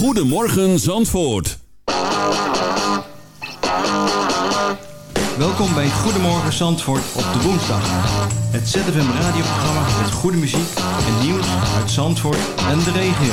Goedemorgen Zandvoort. Welkom bij Goedemorgen Zandvoort op de woensdag. Het ZFM radioprogramma met goede muziek en nieuws uit Zandvoort en de regio.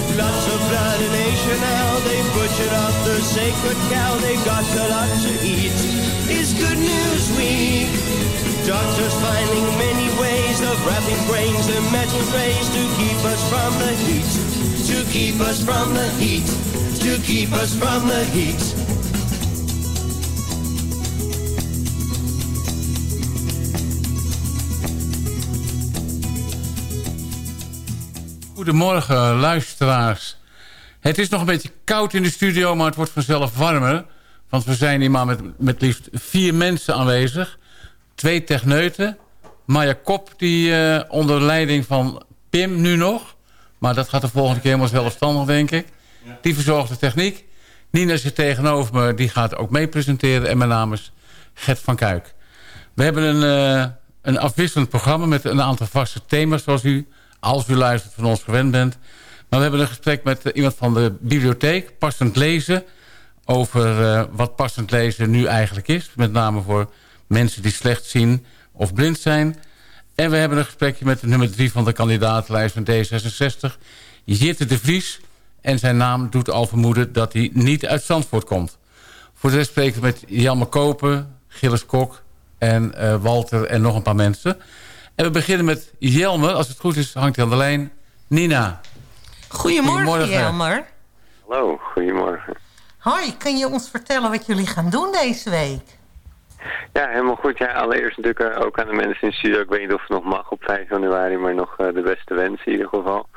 Lots of blood in Asia now. They butchered up the sacred cow. They got a lot to eat. It's Good News Week. Doctors finding many ways of wrapping brains in metal trays to keep us from the heat. To keep us from the heat. To keep us from the heat. Goedemorgen, luisteraars. Het is nog een beetje koud in de studio, maar het wordt vanzelf warmer. Want we zijn hier maar met, met liefst vier mensen aanwezig. Twee techneuten. Maya Kop, die eh, onder leiding van Pim nu nog. Maar dat gaat de volgende keer helemaal zelfstandig, denk ik. Die verzorgt de techniek. Nina zit tegenover me, die gaat ook mee presenteren. En mijn naam is Gert van Kuik. We hebben een, eh, een afwisselend programma met een aantal vaste thema's... zoals u, als u luistert, van ons gewend bent. We hebben een gesprek met eh, iemand van de bibliotheek, passend lezen... over eh, wat passend lezen nu eigenlijk is. Met name voor mensen die slecht zien of blind zijn. En we hebben een gesprekje met de nummer drie van de kandidatenlijst van D66... Jitte de Vries. En zijn naam doet al vermoeden dat hij niet uit Zandvoort komt. Voor de rest spreken we met Jelme Kopen, Gilles Kok en eh, Walter en nog een paar mensen. En we beginnen met Jelme. Als het goed is, hangt hij aan de lijn. Nina. Goedemorgen, Goedemorgen. Jelmer. Hallo, goedemorgen. Hoi, kun je ons vertellen wat jullie gaan doen deze week? Ja, helemaal goed. Ja, allereerst natuurlijk eh, ook aan de mensen in de studio. Ik weet niet of het nog mag op 5 januari, maar nog eh, de beste wensen in ieder geval.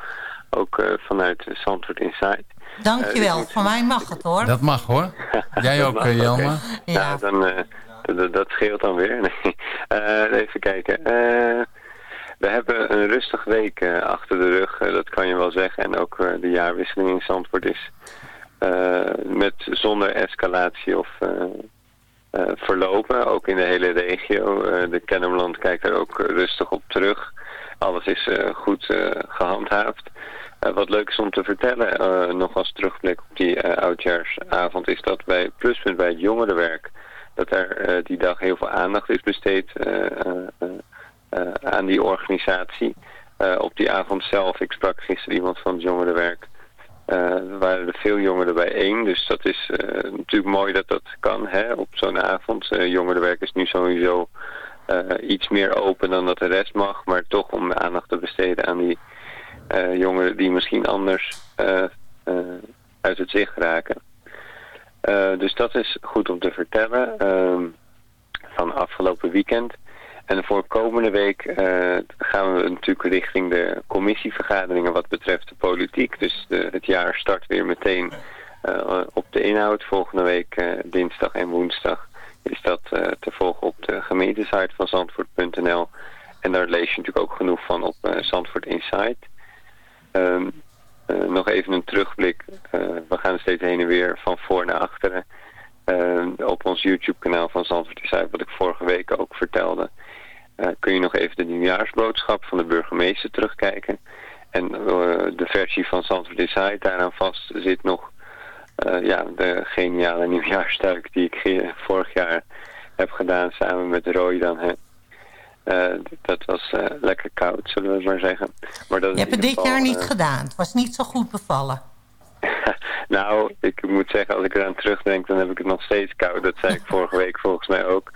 Ook eh, vanuit Zandvoort Inside. Dankjewel, dus- van mij mag het hoor. Dat mag hoor. Jij ook, mag, eh, oké. Jelme. Ja. Nou, dan, eh, dat- scheelt dan weer. Nee. Eh, even kijken. Eh, we hebben een rustige week eh, achter de rug, eh, dat kan je wel zeggen. En ook eh, de jaarwisseling in Zandvoort is met zonder escalatie of verlopen. Ook in de hele regio. De Kennemerland kijkt daar ook rustig op terug. Alles is goed eh, gehandhaafd. Eh, wat leuk is om te vertellen, nog als terugblik op die oudjaarsavond, is dat bij Pluspunt bij het jongerenwerk, dat er die dag heel veel aandacht is besteed aan die organisatie. Eh, op die avond zelf, ik sprak gisteren iemand van het jongerenwerk, eh, er waren er veel jongeren bijeen, dus dat is eh, natuurlijk mooi dat dat kan hè, op zo'n avond. Eh jongerenwerk is nu sowieso eh, iets meer open dan dat de rest mag, maar toch om aandacht te besteden aan die eh, jongeren die misschien anders eh, eh, uit het zicht raken. Eh, dus dat is goed om te vertellen ehm, van afgelopen weekend. En voor komende week eh, gaan we natuurlijk richting de commissievergaderingen wat betreft de politiek. Dus de, het jaar start weer meteen op de inhoud volgende week dinsdag en woensdag is dat te volgen op de gemeentesite van Zandvoort.nl. En daar lees je natuurlijk ook genoeg van op Zandvoort Insight. Um, nog even een terugblik. we gaan steeds heen en weer van voor naar achteren. Uh, op ons YouTube kanaal van Zandvoort Insight, wat ik vorige week ook vertelde, kun je nog even de nieuwjaarsboodschap van de burgemeester terugkijken. En uh, de versie van Zandvoort Insight, daaraan vast zit nog ja, de geniale nieuwjaarstuik die ik vorig jaar heb gedaan samen met Roy dan. Hè. dat was lekker koud, zullen we maar zeggen. Maar dat je hebt het dit jaar niet gedaan. Het was niet zo goed bevallen. nou, ik moet zeggen, als ik eraan terugdenk, dan heb ik het nog steeds koud. Dat zei ik vorige week volgens mij ook.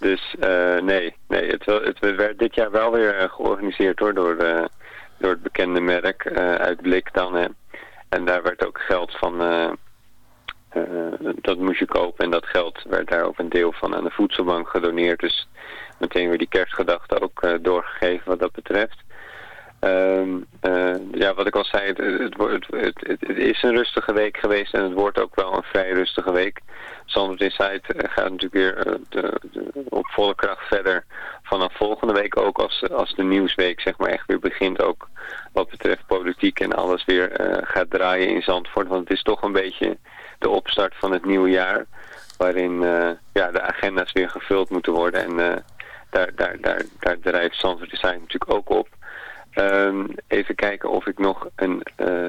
Dus uh, nee, nee het, het, werd dit jaar wel weer uh, georganiseerd hoor, door, uh, door het bekende merk uit Blik dan. Hè. En daar werd ook geld van, dat moest je kopen en dat geld werd daar ook een deel van aan de voedselbank gedoneerd. Dus meteen weer die kerstgedachte ook doorgegeven wat dat betreft. Um, uh, ja, wat ik al zei, het, het, het, is een rustige week geweest en het wordt ook wel een vrij rustige week. Zandvoort Insight eh, gaat natuurlijk weer uh, de, op volle kracht verder vanaf volgende week ook als, als de nieuwsweek zeg maar echt weer begint ook wat betreft politiek en alles weer gaat draaien in Zandvoort. Want het is toch een beetje de opstart van het nieuwe jaar waarin ja, de agenda's weer gevuld moeten worden en daar, daar, daar, daar drijft Zandvoort Insight natuurlijk ook op. Um, even kijken of ik nog een, uh,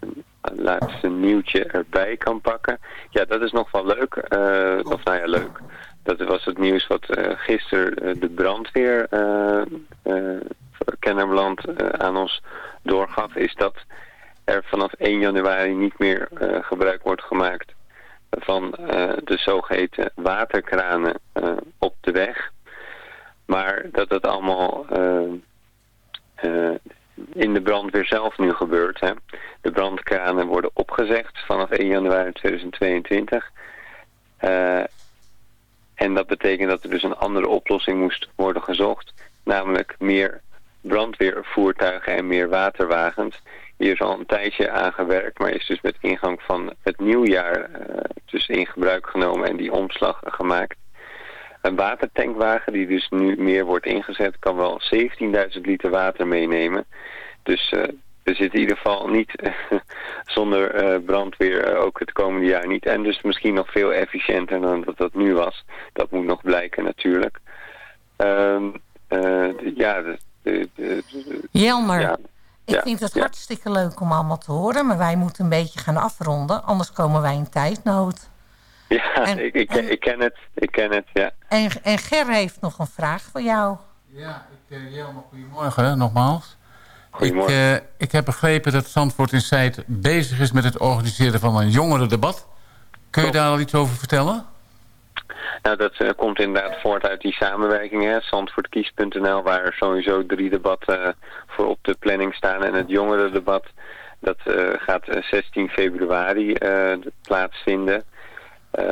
een, laatste nieuwtje erbij kan pakken. Ja, dat is nog wel leuk. Uh, of nou ja, leuk. Dat was het nieuws wat uh, gisteren de brandweer Kennemerland aan ons doorgaf. Is dat er vanaf 1 januari niet meer gebruik wordt gemaakt van de zogeheten waterkranen op de weg. Maar dat het allemaal in de brandweer zelf nu gebeurt. Hè. De brandkranen worden opgezegd vanaf 1 januari 2022. Uh, eh, en dat betekent dat er dus een andere oplossing moest worden gezocht. Namelijk meer brandweervoertuigen en meer waterwagens. Hier is al een tijdje aangewerkt, maar is dus met ingang van het nieuwjaar uh, dus in gebruik genomen en die omslag gemaakt. Een watertankwagen die dus nu meer wordt ingezet kan wel 17.000 liter water meenemen. Dus uh, we zitten in ieder geval niet zonder uh, brandweer uh, ook het komende jaar niet. En dus misschien nog veel efficiënter dan dat dat nu was. Dat moet nog blijken natuurlijk. Um, ja, de, de, de, Jelmer, ja, ik vind het hartstikke leuk om allemaal te horen. Maar wij moeten een beetje gaan afronden. Anders komen wij in tijdnood. Ja, ik, ik, ik, ken het. Ik ken het, ja. En, en Ger heeft nog een vraag voor jou. Ja, ik, uh, Jelmer, goedemorgen nogmaals. Goedemorgen. Ik, uh, ik heb begrepen dat Zandvoort in Zijt bezig is met het organiseren van een jongerendebat. Kun je daar al iets over vertellen? Nou, dat uh, komt inderdaad voort uit die samenwerking, Zandvoortkies.nl, waar sowieso drie debatten voor op de planning staan. En het jongerendebat, dat gaat 16 februari plaatsvinden. Uh,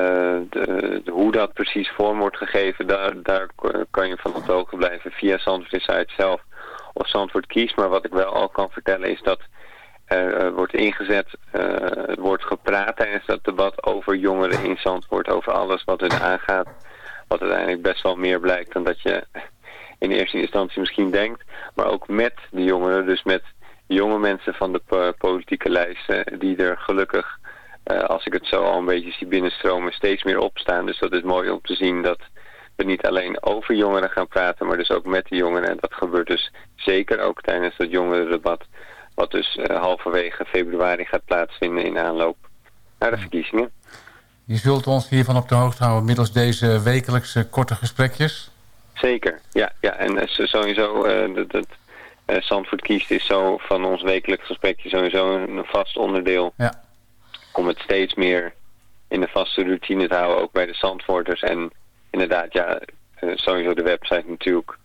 de, hoe dat precies vorm wordt gegeven, daar, daar kan je van op de blijven via Zandvoort Insight zelf of Zandvoort Kies. Maar wat ik wel al kan vertellen is dat er wordt ingezet, uh, wordt gepraat tijdens dat debat over jongeren in Zandvoort, over alles wat hun aangaat. Wat uiteindelijk best wel meer blijkt dan dat je in eerste instantie misschien denkt. Maar ook met de jongeren, dus met jonge mensen van de politieke lijsten die er gelukkig uh, als ik het zo al een beetje zie binnenstromen, steeds meer opstaan. Dus dat is mooi om te zien dat we niet alleen over jongeren gaan praten, maar dus ook met de jongeren. En dat gebeurt dus zeker ook tijdens het jongerendebat, wat dus uh, halverwege februari gaat plaatsvinden in aanloop naar de verkiezingen. Je zult ons hiervan op de hoogte houden middels deze wekelijkse korte gesprekjes? Zeker, ja. ja. En uh, sowieso, dat, dat Zandvoort kiest is zo van ons wekelijks gesprekje sowieso een vast onderdeel ja om het steeds meer in de vaste routine te houden, ook bij de Zandvoorters. En inderdaad, ja, eh, sowieso de website natuurlijk.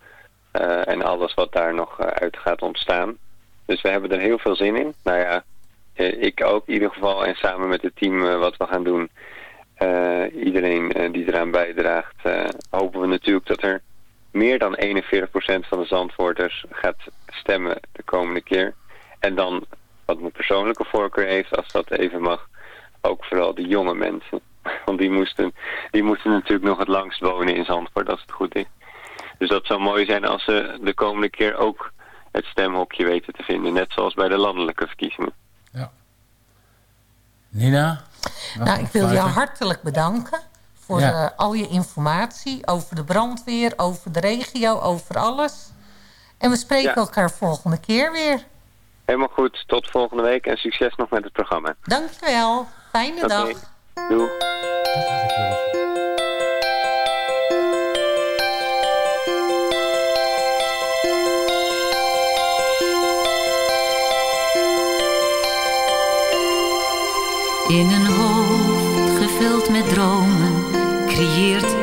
Uh, en alles wat daar nog eh, uit gaat ontstaan. Dus we hebben er heel veel zin in. Nou ja, ik ook in ieder geval. En samen met het team wat we gaan doen. iedereen die eraan bijdraagt. hopen we natuurlijk dat er meer dan 41% van de Zandvoorters gaat stemmen de komende keer. En dan, wat mijn persoonlijke voorkeur heeft, als dat even mag ook vooral de jonge mensen. Want die moesten, die moesten natuurlijk nog het langst wonen in Zandvoort, als het goed is. Dus dat zou mooi zijn als ze de komende keer ook het stemhokje weten te vinden. Net zoals bij de landelijke verkiezingen. Ja. Nina? Nou, ik wil je hartelijk bedanken voor eh, al je informatie over de brandweer, over de regio, over alles. En we spreken elkaar volgende keer weer. Helemaal goed. Tot volgende week en succes nog met het programma. Dankjewel. Fijne dag. Doei. In een hoofd gevuld met dromen creëert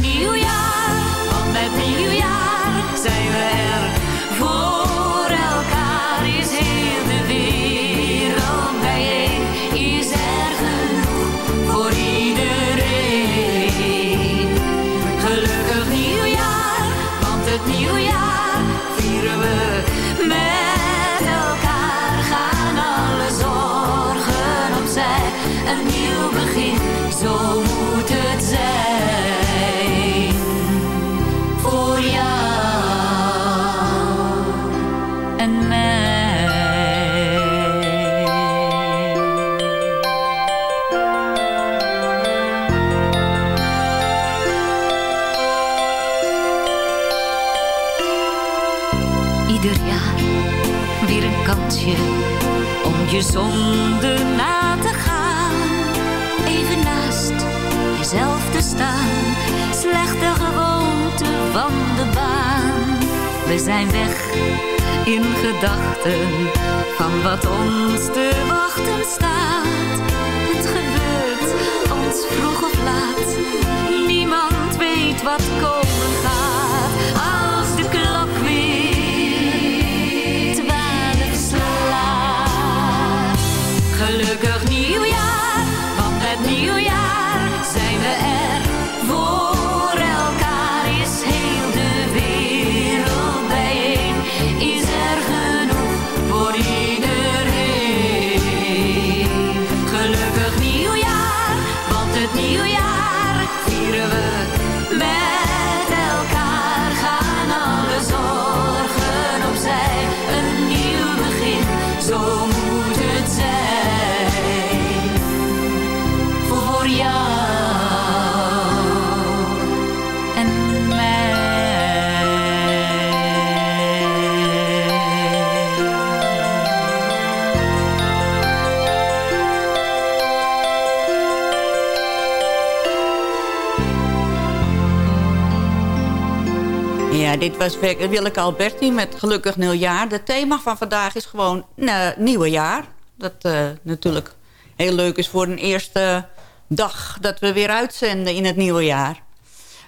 zonde na te gaan. Even naast jezelf te staan, slechte gewoonte van de baan. We zijn weg in gedachten van wat ons te wachten staat. Het gebeurt ons vroeg of laat, niemand weet wat komen gaat. Zijn we was Willeke Alberti met Gelukkig Nieuwjaar. Het thema van vandaag is gewoon uh, Nieuwe Jaar. Dat eh, natuurlijk heel leuk is voor een eerste dag dat we weer uitzenden in het nieuwe jaar.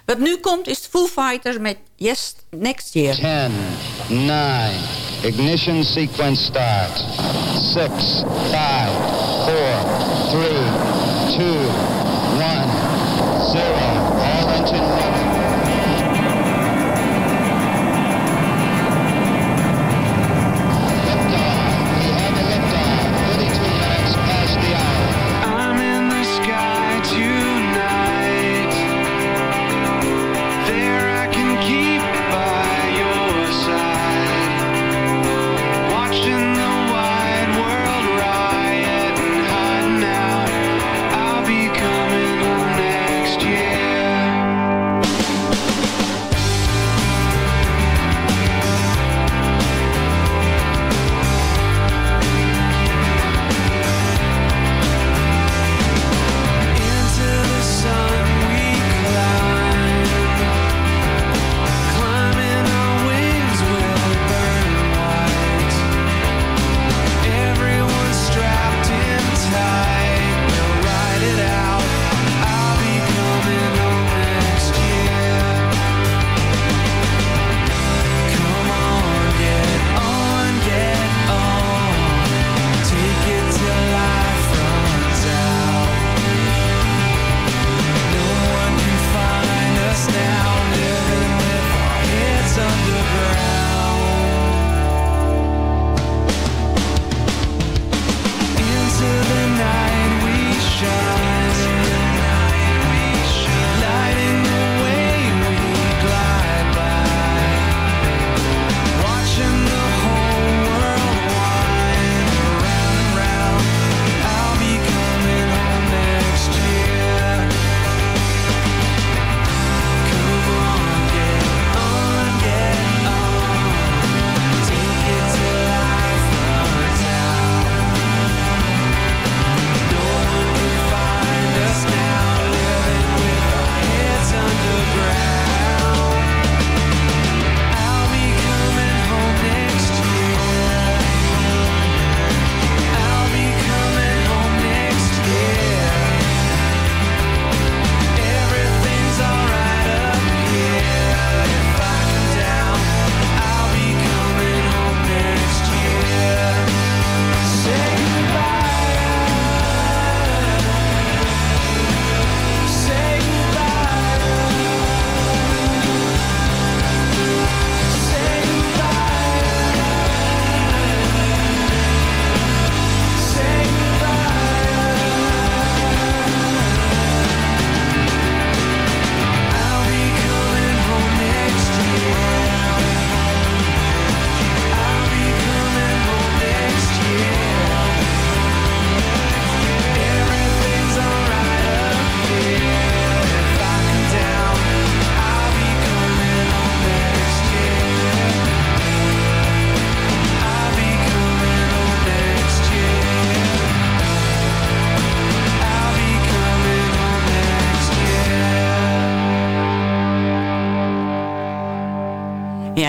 Wat nu komt is Foo Fighters met Yes Next Year. 10, 9, ignition sequence start. 6, 5, 4,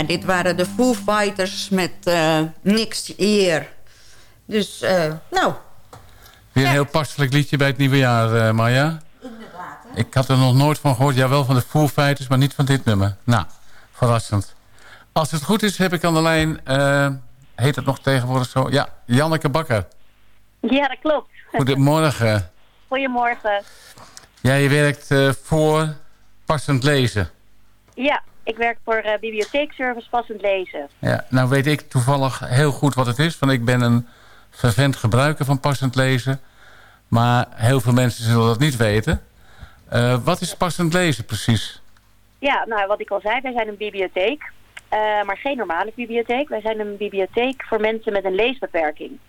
dit waren de Foo Fighters met uh, Niks Hier. Dus, uh, nou... Weer een heel passelijk liedje bij het nieuwe jaar, uh, Maya. Inderdaad, hè? Ik had er nog nooit van gehoord. Ja, wel van de Foo Fighters, maar niet van dit nummer. Nou, verrassend. Als het goed is, heb ik aan de lijn... heet het nog tegenwoordig zo? Ja, Janneke Bakker. Ja, dat klopt. Goedemorgen. Goedemorgen. Ja, je werkt voor passend lezen. Ja, ik werk voor uh, bibliotheekservice passend lezen. Ja, nou weet ik toevallig heel goed wat het is. Want ik ben een vervent gebruiker van passend lezen. Maar heel veel mensen zullen dat niet weten. Uh, wat is passend lezen precies? Ja, nou wat ik al zei, wij zijn een bibliotheek. Uh, maar geen normale bibliotheek. Wij zijn een bibliotheek voor mensen met een leesbeperking.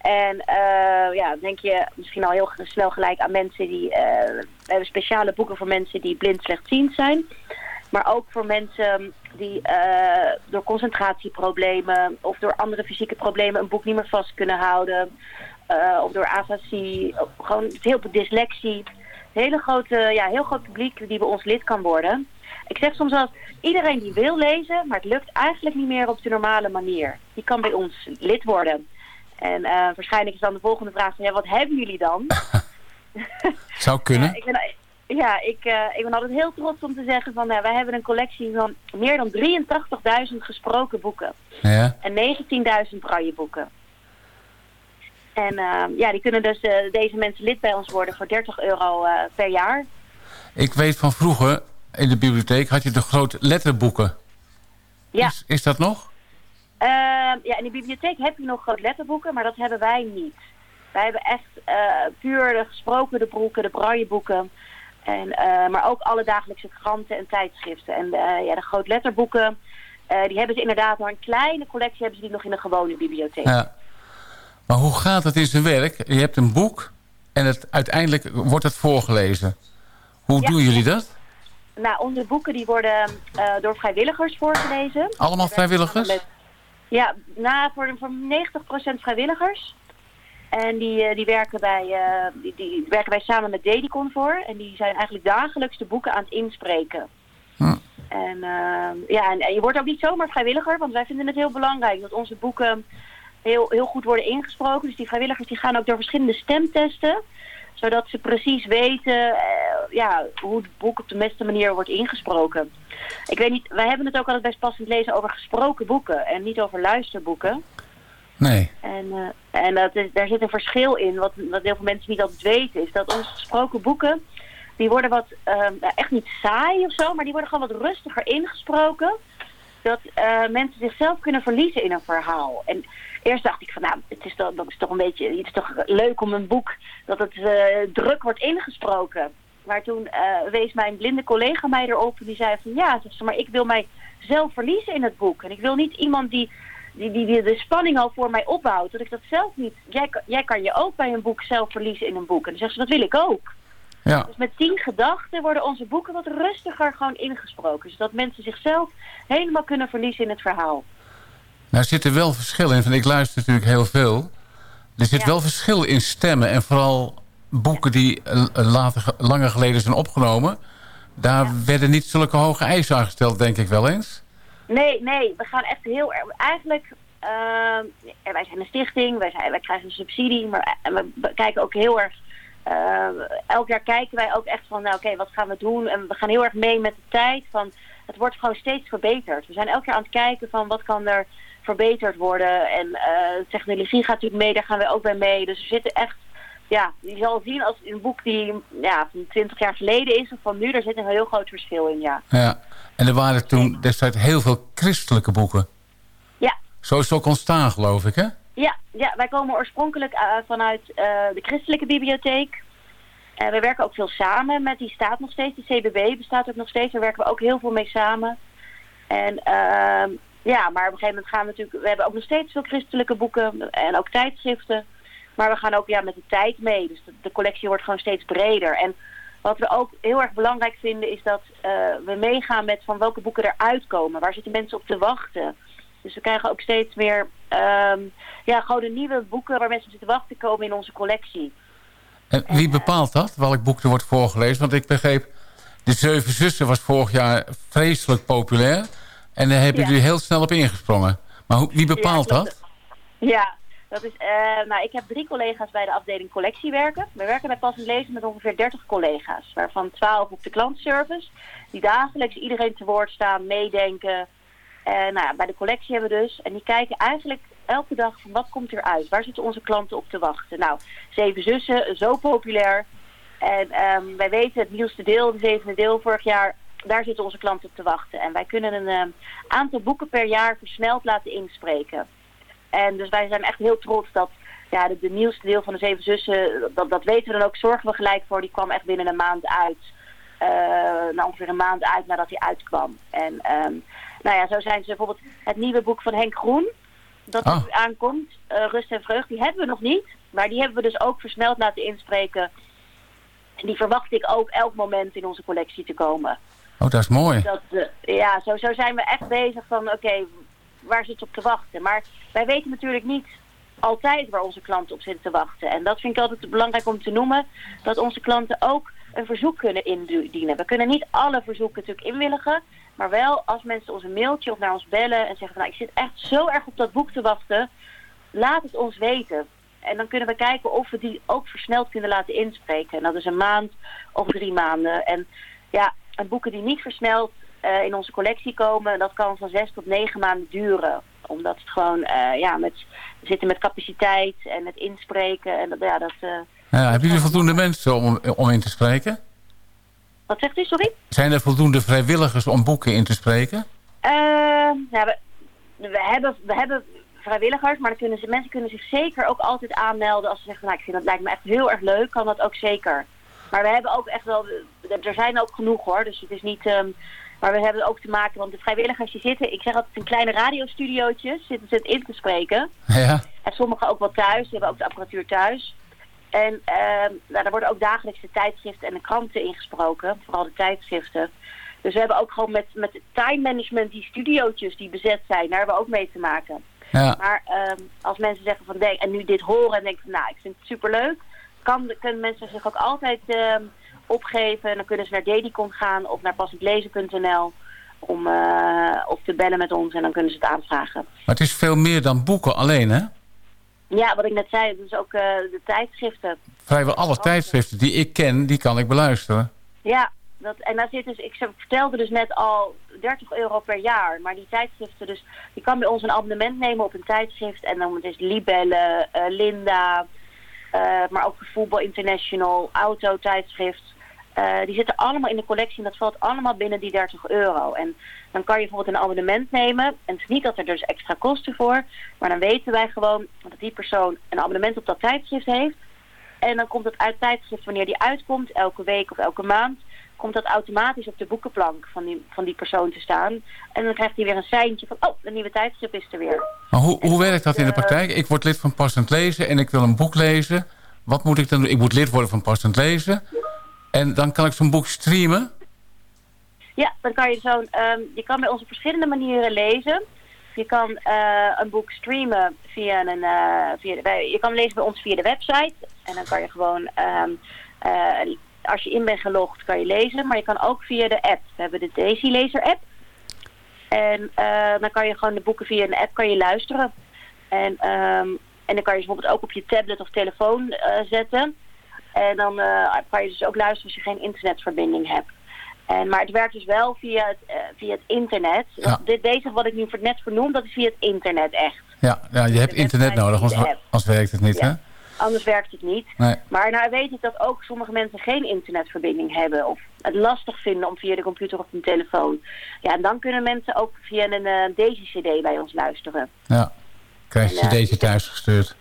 En uh, ja, denk je misschien al heel snel gelijk aan mensen die... we hebben speciale boeken voor mensen die blind slechtziend zijn... Maar ook voor mensen die uh, door concentratieproblemen of door andere fysieke problemen een boek niet meer vast kunnen houden. Uh, of door afasie, gewoon heel veel dyslexie. Een hele grote, ja, heel groot publiek die bij ons lid kan worden. Ik zeg soms wel iedereen die wil lezen, maar het lukt eigenlijk niet meer op de normale manier. Die kan bij ons lid worden. En uh, waarschijnlijk is dan de volgende vraag van, ja, wat hebben jullie dan? Zou kunnen. ik ben, ja, ik, uh, ik ben altijd heel trots om te zeggen van uh, wij hebben een collectie van meer dan 83.000 gesproken boeken. Ja. En 19.000 brailleboeken. En uh, ja, die kunnen dus deze mensen lid bij ons worden voor 30 euro per jaar. Ik weet van vroeger, in de bibliotheek had je de grote letterboeken. Ja. Is, is dat nog? ja, in de bibliotheek heb je nog grote letterboeken, maar dat hebben wij niet. Wij hebben echt puur de gesproken de boeken, de brailleboeken. En, uh, maar ook alle dagelijkse kranten en tijdschriften. En uh, ja, de grootletterboeken, uh, die hebben ze inderdaad maar een kleine collectie hebben ze die nog in de gewone bibliotheek. Ja. Maar hoe gaat het in zijn werk? Je hebt een boek en het, uiteindelijk wordt het voorgelezen. Hoe ja. doen jullie dat? Nou, onze boeken die worden door vrijwilligers voorgelezen. Allemaal vrijwilligers? Met, ja, nou, voor, voor 90% vrijwilligers. En die, die, werken bij, uh, die, die, werken wij samen met Dedicon voor. En die zijn eigenlijk dagelijks de boeken aan het inspreken. Hm. En, uh, ja, en, en, je wordt ook niet zomaar vrijwilliger, want wij vinden het heel belangrijk dat onze boeken heel, heel goed worden ingesproken. Dus die vrijwilligers die gaan ook door verschillende stemtesten, zodat ze precies weten uh, ja, hoe het boek op de beste manier wordt ingesproken. Ik weet niet, wij hebben het ook altijd best passend lezen over gesproken boeken en niet over luisterboeken. Nee. En, uh, en dat is, daar zit een verschil in, wat, wat heel veel mensen niet altijd weten, is dat onze gesproken boeken, die worden wat, uh, echt niet saai of zo, maar die worden gewoon wat rustiger ingesproken. Dat uh, mensen zichzelf kunnen verliezen in een verhaal. En eerst dacht ik van, nou, het is toch, dat is toch een beetje, het is toch leuk om een boek dat het druk wordt ingesproken. Maar toen wees mijn blinde collega mij erop en die zei van, ja, maar ik wil mij zelf verliezen in het boek. En ik wil niet iemand die die, die, die de spanning al voor mij opbouwt. Dat ik dat zelf niet... Jij, jij kan je ook bij een boek zelf verliezen in een boek. En dan zegt ze, dat wil ik ook. Ja. Dus met tien gedachten worden onze boeken wat rustiger gewoon ingesproken. Zodat mensen zichzelf helemaal kunnen verliezen in het verhaal. Nou, er zit er wel verschil in. Want ik luister natuurlijk heel veel. Er zit ja. wel verschil in stemmen. En vooral boeken die later, langer geleden zijn opgenomen. Daar ja. werden niet zulke hoge eisen aangesteld, denk ik wel eens. Nee, nee, we gaan echt heel erg... Eigenlijk, uh, wij zijn een stichting, wij, zijn, wij krijgen een subsidie, maar we kijken ook heel erg... Uh, elk jaar kijken wij ook echt van, nou oké, wat gaan we doen? En we gaan heel erg mee met de tijd van, het wordt gewoon steeds verbeterd. We zijn elk jaar aan het kijken van, wat kan er verbeterd worden? En uh, technologie gaat natuurlijk mee, daar gaan we ook bij mee. Dus we zitten echt, ja, je zal zien als een boek die ja, van 20 jaar geleden is of van nu, daar zit een heel groot verschil in, ja. Ja. En er waren toen destijds heel veel christelijke boeken. Ja. Zo is het ook ontstaan, geloof ik, hè? Ja, ja wij komen oorspronkelijk uh, vanuit uh, de christelijke bibliotheek. Uh, we werken ook veel samen met, die staat nog steeds, de CBB bestaat ook nog steeds. Daar werken we ook heel veel mee samen. En ehm, ja, maar op een gegeven moment gaan we natuurlijk... We hebben ook nog steeds veel christelijke boeken en ook tijdschriften. Maar we gaan ook ja, met de tijd mee. Dus de, de collectie wordt gewoon steeds breder. En wat we ook heel erg belangrijk vinden is dat uh, we meegaan met van welke boeken eruit komen. Waar zitten mensen op te wachten? Dus we krijgen ook steeds meer um, ja, gewoon de nieuwe boeken waar mensen op zitten wachten komen in onze collectie. En wie bepaalt dat? Welk boek er wordt voorgelezen? Want ik begreep, De Zeven Zussen was vorig jaar vreselijk populair. En daar hebben Ja. jullie heel snel op ingesprongen. Maar hoe, wie bepaalt Ja, dat? Ja, dat is, eh, nou, ik heb drie collega's bij de afdeling collectie werken. We werken bij Pas en Lezen met ongeveer 30 collega's, waarvan 12 op de klantservice, die dagelijks iedereen te woord staan, meedenken. En nou ja, bij de collectie hebben we dus, en die kijken eigenlijk elke dag van wat komt er uit? Waar zitten onze klanten op te wachten? Nou, Zeven Zussen, zo populair. En ehm, wij weten het nieuwste deel, de zevende deel vorig jaar, daar zitten onze klanten op te wachten. En wij kunnen een ehm, aantal boeken per jaar versneld laten inspreken. En dus wij zijn echt heel trots dat ja, de, de nieuwste deel van de Zeven Zussen, dat, dat weten we dan ook, zorgen we gelijk voor. Die kwam echt binnen een maand uit. Eh nou, ongeveer een maand uit nadat hij uitkwam. En ehm, nou ja, zo zijn ze bijvoorbeeld het nieuwe boek van Henk Groen, dat Ah. nu aankomt, eh, Rust en Vreugd, die hebben we nog niet. Maar die hebben we dus ook versneld laten inspreken. En die verwacht ik ook elk moment in onze collectie te komen. Oh, dat is mooi. Dat, eh, ja, zo, zo zijn we echt bezig van, oké, waar zit op te wachten? Maar wij weten natuurlijk niet altijd waar onze klanten op zitten te wachten. En dat vind ik altijd belangrijk om te noemen, dat onze klanten ook een verzoek kunnen indienen. We kunnen niet alle verzoeken natuurlijk inwilligen, maar wel als mensen ons een mailtje of naar ons bellen en zeggen nou, ik zit echt zo erg op dat boek te wachten, laat het ons weten. En dan kunnen we kijken of we die ook versneld kunnen laten inspreken. En dat is een maand of drie maanden. En ja, en boeken die niet versneld eh, in onze collectie komen, dat kan van zes tot negen maanden duren. Omdat het gewoon, eh, ja, met, we zitten met capaciteit en het inspreken. En dat, ja, dat, eh, Ja, hebben jullie voldoende mensen om, om in te spreken? wat zegt u, sorry? Zijn er voldoende vrijwilligers om boeken in te spreken? Ja, we, we, hebben, we hebben vrijwilligers, maar dan kunnen ze, mensen kunnen zich zeker ook altijd aanmelden als ze zeggen, nou, ik vind dat lijkt me echt heel erg leuk, kan dat ook zeker. Maar we hebben ook echt wel, er zijn ook genoeg hoor, dus het is niet, ehm, maar we hebben ook te maken, want de vrijwilligers die zitten, ik zeg altijd in kleine radiostudiootjes, zitten ze het in te spreken. Ja. En sommigen ook wel thuis, die hebben ook de apparatuur thuis. En ehm nou, daar worden ook dagelijks de tijdschriften en de kranten ingesproken, vooral de tijdschriften. Dus we hebben ook gewoon met, met time management die studiootjes die bezet zijn, daar hebben we ook mee te maken. Ja. Maar ehm, als mensen zeggen van denk, en nu dit horen en denken van nou, ik vind het superleuk, kan, kunnen mensen zich ook altijd ehm, opgeven. En dan kunnen ze naar Dedicon gaan of naar passendlezen.nl om eh, of te bellen met ons en dan kunnen ze het aanvragen. Maar het is veel meer dan boeken alleen, hè? Ja, wat ik net zei, dus ook eh, de tijdschriften. Vrijwel alle tijdschriften die ik ken, die kan ik beluisteren. Ja, dat, en daar zit dus, ik vertelde dus net al 30 euro per jaar. Maar die tijdschriften, dus je kan bij ons een abonnement nemen op een tijdschrift. En dan is Libelle, eh, Linda, maar ook Voetbal International, Auto tijdschrift. Eh, die zitten allemaal in de collectie en dat valt allemaal binnen die 30 euro. En dan kan je bijvoorbeeld een abonnement nemen. En het is niet dat er dus extra kosten voor. Maar dan weten wij gewoon dat die persoon een abonnement op dat tijdschrift heeft. En dan komt het uit tijdschrift wanneer die uitkomt, elke week of elke maand, komt dat automatisch op de boekenplank van die, van die persoon te staan. En dan krijgt hij weer een seintje van, oh, een nieuwe tijdschrift is er weer. Maar hoe, hoe werkt dat in de eh, praktijk? Ik word lid van Passend Lezen en ik wil een boek lezen. Wat moet ik dan doen? Ik moet lid worden van Passend Lezen. En dan kan ik zo'n boek streamen. Ja, dan kan je zo'n, ehm, je kan bij ons op verschillende manieren lezen. Je kan eh, een boek streamen via een, eh, via de, je kan lezen bij ons via de website. En dan kan je gewoon, ehm, eh, als je in bent gelogd, kan je lezen. Maar je kan ook via de app. We hebben de Daisy Lezer app. En dan kan je gewoon de boeken via een app kan je luisteren. En, ehm, en dan kan je bijvoorbeeld ook op je tablet of telefoon zetten. En dan eh, kan je dus ook luisteren als je geen internetverbinding hebt. En, maar het werkt dus wel via het, eh, via het internet. Ja. Dit bezig wat ik nu voor net vernoem, dat is via het internet echt. Ja, ja je hebt internet nodig, anders, werkt het niet, Ja. hè? Anders werkt het niet. Nee. Maar nou weet ik dat ook sommige mensen geen internetverbinding hebben. Of het lastig vinden om via de computer of een telefoon. Ja, en dan kunnen mensen ook via een uh, Daisy-cd bij ons luisteren. Ja. Krijg je En, eh, cd'tje thuis gestuurd.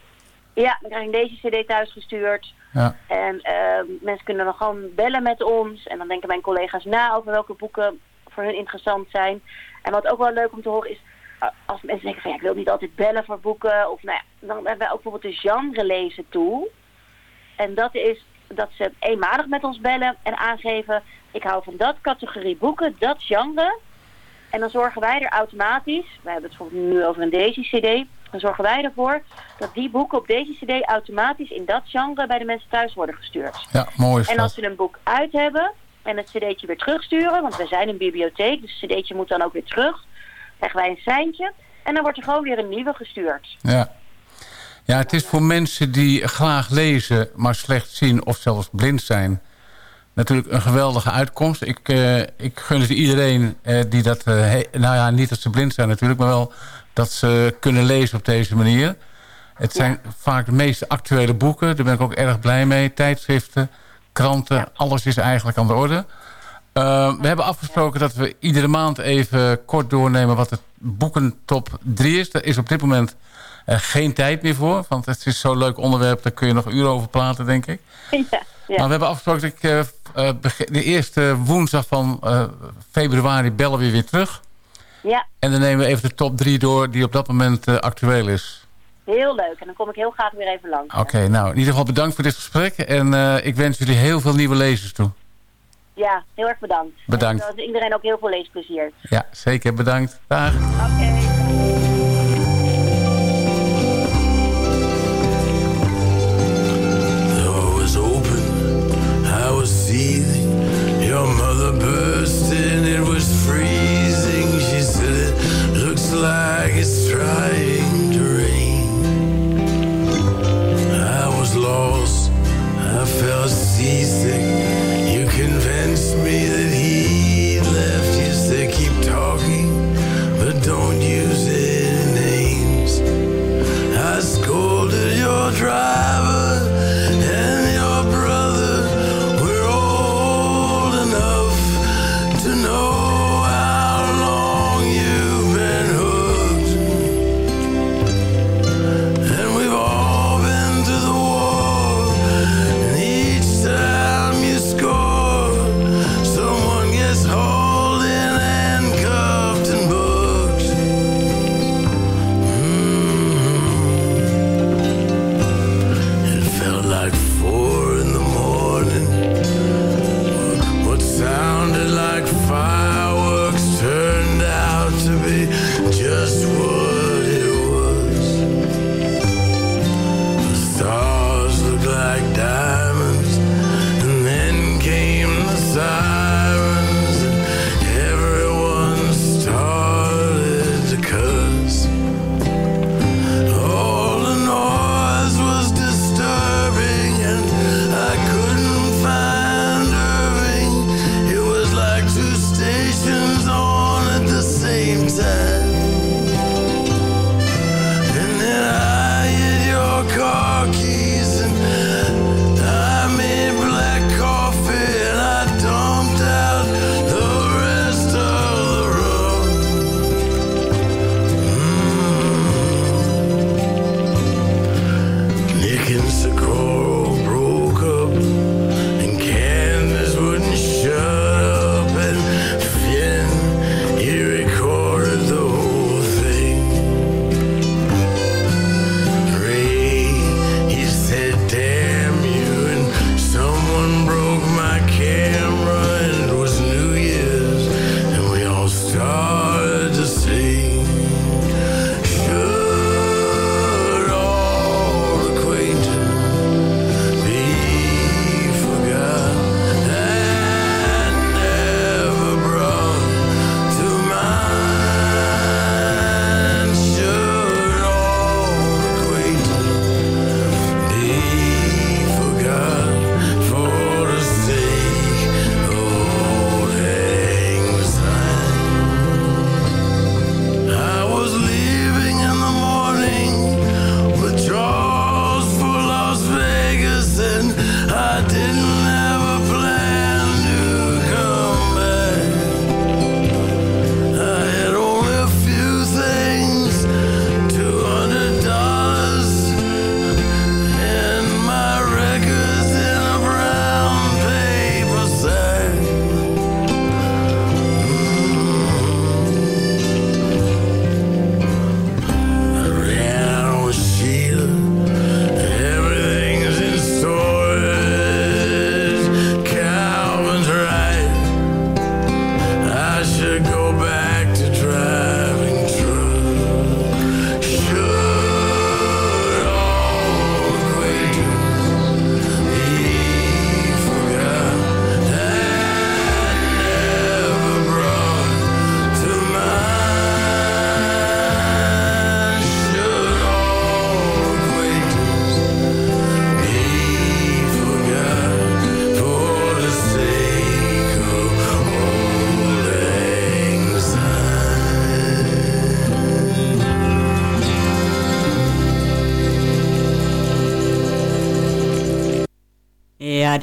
Ja, dan krijg je een Daisy-cd thuisgestuurd. Ja. En ehm, mensen kunnen dan gewoon bellen met ons. En dan denken mijn collega's na over welke boeken voor hun interessant zijn. En wat ook wel leuk om te horen is... als mensen denken van ja, ik wil niet altijd bellen voor boeken. Of nou ja, dan hebben wij ook bijvoorbeeld de genre lezen tool. En dat is dat ze eenmalig met ons bellen en aangeven... ik hou van dat categorie boeken, dat genre. En dan zorgen wij er automatisch... we hebben het bijvoorbeeld nu over een Daisy-cd... dan zorgen wij ervoor dat die boeken op deze cd automatisch in dat genre bij de mensen thuis worden gestuurd. Ja, mooi En als ze een boek uit hebben en het cd'tje weer terugsturen, want we zijn een bibliotheek, dus het cd'tje moet dan ook weer terug. krijgen wij een seintje. En dan wordt er gewoon weer een nieuwe gestuurd. Ja. Ja, het is voor mensen die graag lezen, maar slecht zien of zelfs blind zijn... natuurlijk een geweldige uitkomst. Ik, uh, ik gun het iedereen uh, die dat... Uh, nou ja, niet dat ze blind zijn natuurlijk, maar wel dat ze kunnen lezen op deze manier. Het zijn vaak de meest actuele boeken. Daar ben ik ook erg blij mee. Tijdschriften, kranten, alles is eigenlijk aan de orde. Uh, we hebben afgesproken dat we iedere maand even kort doornemen... wat het boekentop 3 is. Daar is op dit moment uh, geen tijd meer voor. Want het is zo'n leuk onderwerp, daar kun je nog uren over praten, denk ik. Ja, ja. Maar we hebben afgesproken dat ik uh, de eerste woensdag van februari bellen we weer terug. Ja. En dan nemen we even de top 3 door die op dat moment actueel is. Heel leuk. En dan kom ik heel graag weer even langs. Oké, okay, nou in ieder geval bedankt voor dit gesprek. En ik wens jullie heel veel nieuwe lezers toe. Ja, heel erg bedankt. Bedankt. En iedereen ook heel veel leesplezier. Ja, zeker. Bedankt. Dag. Oké. Okay.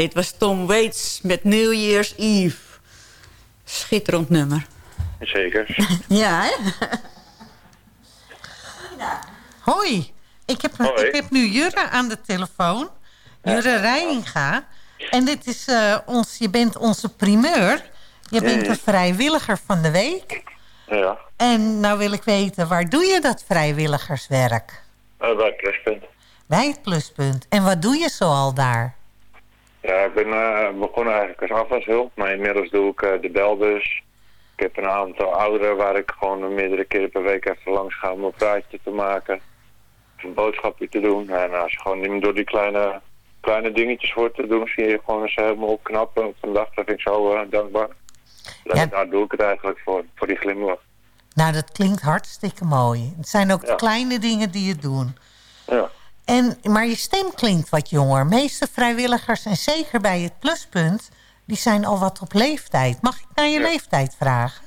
Dit was Tom Waits met New Year's Eve. Schitterend nummer. Zeker. ja, hè? Hoi, ik heb, ik heb nu Jurre aan de telefoon. Jurre Reininga. En dit is uh, ons, je bent onze primeur. Je bent de vrijwilliger van de week. Ja. En nou wil ik weten, waar doe je dat vrijwilligerswerk? Bij het pluspunt. Bij het pluspunt. En wat doe je zoal daar? Ja, ik ben uh, begonnen eigenlijk als afwashulp. Maar inmiddels doe ik uh, de belbus. Ik heb een aantal ouderen waar ik gewoon meerdere keren per week even langs ga om een praatje te maken. Of een boodschapje te doen. En als je gewoon door die kleine, kleine dingetjes voor te doen, zie je gewoon ze helemaal opknappen op een dag. Dat vind ik zo uh, dankbaar. Ja. Daar doe ik het eigenlijk voor, voor die glimlach. Nou, dat klinkt hartstikke mooi. Het zijn ook de kleine dingen die je doen. Ja. En, maar je stem klinkt wat jonger. Meeste vrijwilligers, en zeker bij het pluspunt... die zijn al wat op leeftijd. Mag ik naar je leeftijd vragen?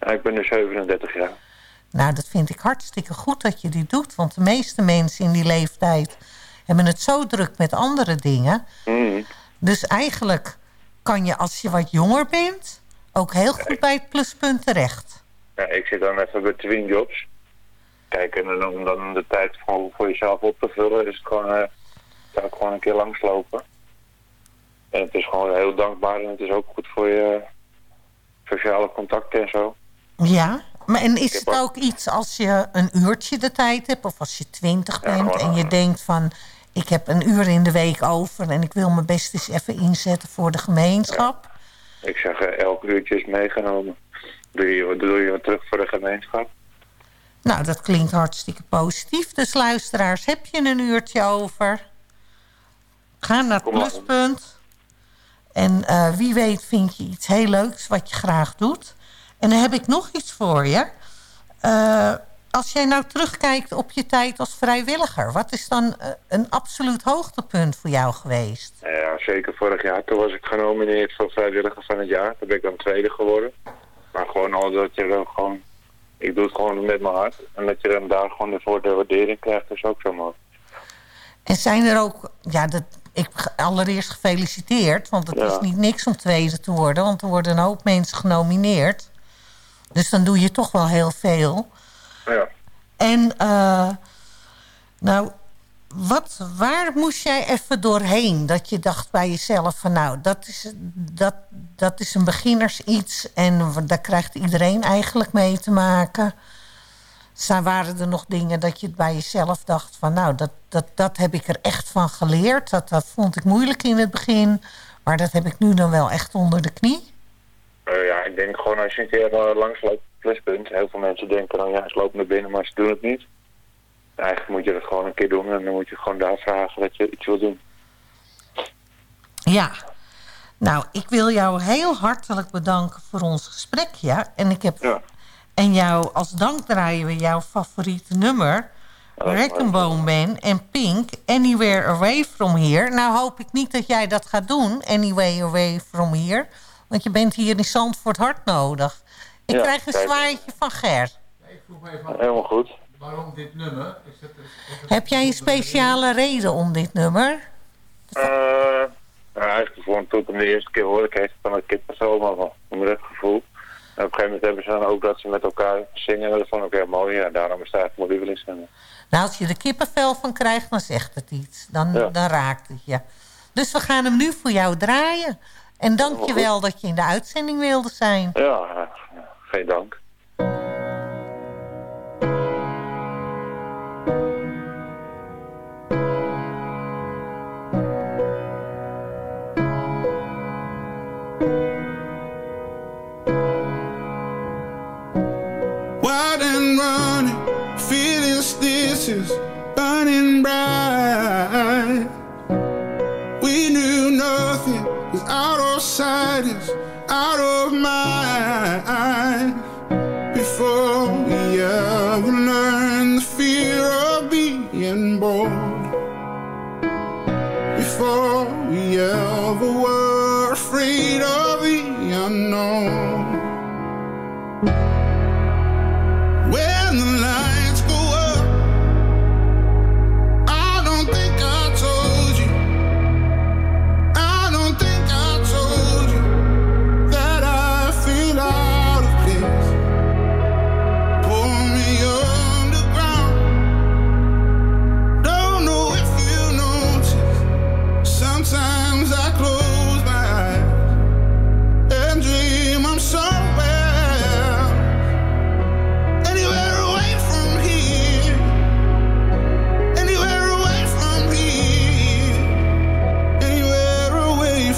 Ja, ik ben nu 37 jaar. Nou, dat vind ik hartstikke goed dat je dit doet. Want de meeste mensen in die leeftijd... hebben het zo druk met andere dingen. Mm. Dus eigenlijk kan je, als je wat jonger bent... ook heel goed bij het pluspunt terecht. Ja, ik zit dan even bij Twin Jobs. Kijk, en om dan de tijd voor, voor jezelf op te vullen, is het gewoon, uh, ik gewoon een keer langslopen. En het is gewoon heel dankbaar en het is ook goed voor je sociale contacten en zo. Ja, maar en is het ook iets als je een uurtje de tijd hebt, of als je twintig bent en je denkt van, ik heb een uur in de week over en ik wil me best eens even inzetten voor de gemeenschap? Ik zeg, uh, elk uurtje is meegenomen. Doe je, doe je wat terug voor de gemeenschap? Nou, dat klinkt hartstikke positief. Dus luisteraars, heb je een uurtje over? Ga naar het pluspunt. En uh, wie weet vind je iets heel leuks wat je graag doet. En dan heb ik nog iets voor je. Uh, als jij nou terugkijkt op je tijd als vrijwilliger... wat is dan uh, een absoluut hoogtepunt voor jou geweest? Ja, zeker vorig jaar. Toen was ik genomineerd voor vrijwilliger van het jaar. Toen ben ik dan tweede geworden. Maar gewoon al dat je dan gewoon ik doe het gewoon met mijn hart. En dat je dan daar gewoon voor de waardering krijgt, is ook zo mooi. En zijn er ook, ja, dat, ik allereerst gefeliciteerd, want het is niet niks om tweede te worden, want er worden een hoop mensen genomineerd. Dus dan doe je toch wel heel veel. Ja. En, uh, nou, wat, waar moest jij even doorheen? Dat je dacht bij jezelf van nou, dat is, dat, dat is een beginners iets. En daar krijgt iedereen eigenlijk mee te maken. Zijn waren er nog dingen dat je bij jezelf dacht van nou, dat, dat, dat heb ik er echt van geleerd. Dat, dat vond ik moeilijk in het begin. Maar dat heb ik nu dan wel echt onder de knie. Uh, ja, ik denk gewoon als je een keer uh, langs loopt, pluspunt. Heel veel mensen denken dan ja, ze lopen naar binnen, maar ze doen het niet eigenlijk moet je dat gewoon een keer doen en dan moet je gewoon daar vragen dat je iets wil doen. Ja, nou, ik wil jou heel hartelijk bedanken voor ons gesprek, ja. En ik heb... Ja. En jou, als dank draaien we jouw favoriete nummer... Reckenboom Man en Pink, Anywhere Away From Here. Nou hoop ik niet dat jij dat gaat doen, Anywhere Away From Here. Want je bent hier in Zandvoort hard nodig. Ik ja, krijg een zwaaitje van Ger. ik vroeg even Helemaal goed. Waarom dit nummer? Is het, is het Heb jij een speciale reden om dit nummer? Uh, nou, eigenlijk gewoon toen ik hem de eerste keer hoorde, kreeg ik van het kippenvel, maar van mijn gevoel. En op een gegeven moment hebben ze dan ook dat ze met elkaar zingen. En dat vond ik heel mooi. Ja, daarom is het eigenlijk mijn lievelingsnummer. Nou, als je er kippenvel van krijgt, dan zegt het iets. Dan, ja. dan raakt het je. Dus we gaan hem nu voor jou draaien. En dank je wel dat je in de uitzending wilde zijn. Ja, ja geen dank.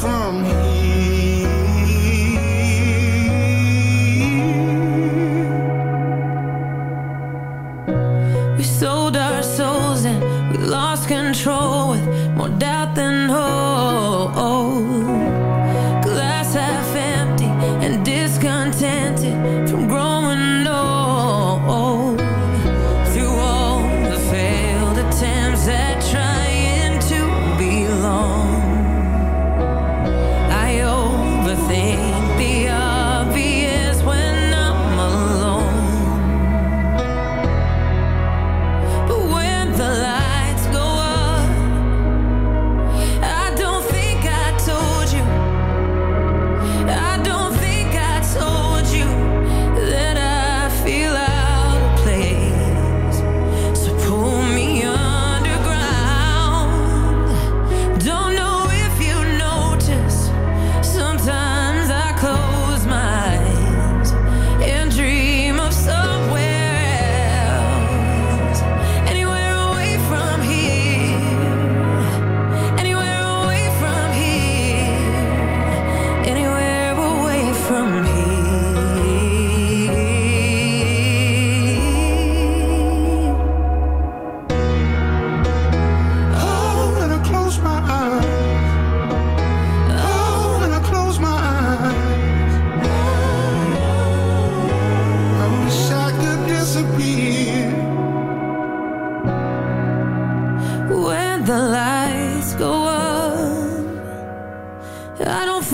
from here.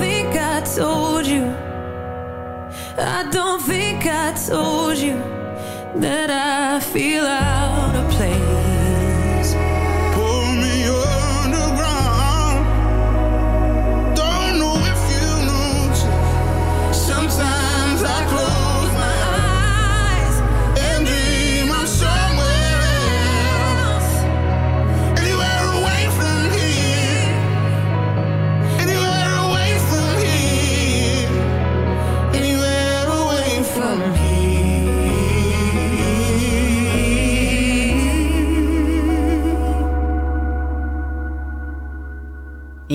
Think I told you. I don't think I told you that I feel out of place.